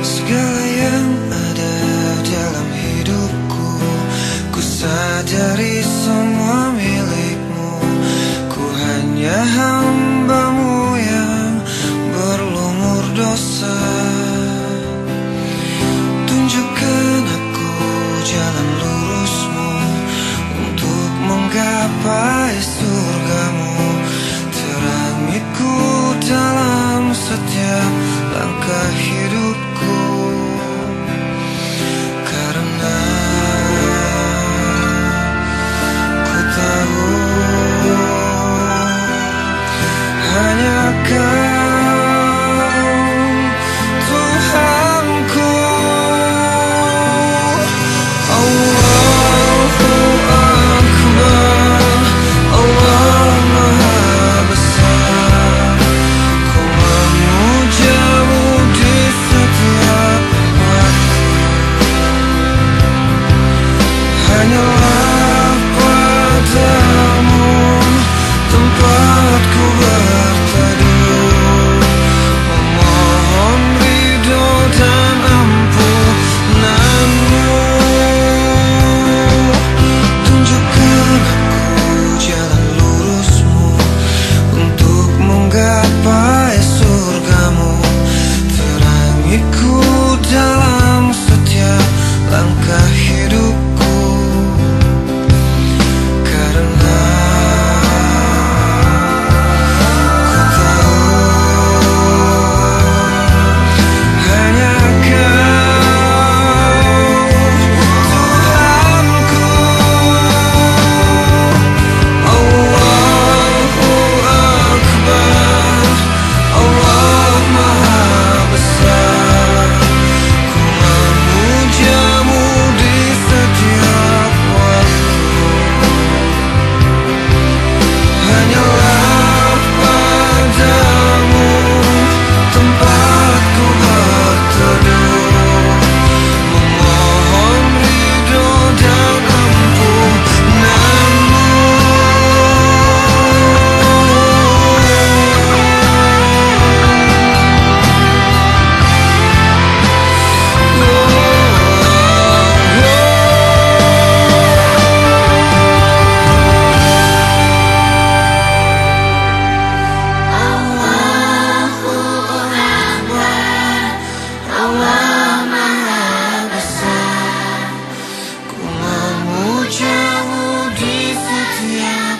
Segala yang ada dalam hidupku Ku sadari semua milikmu. Ku hanya hamba Tanyalah padamu Tempatku berteduh. Memohon ridho dan ampunanmu. Tunjukkan aku jalan lurusmu Untuk menggapai surgamu. Terangiku dan 呀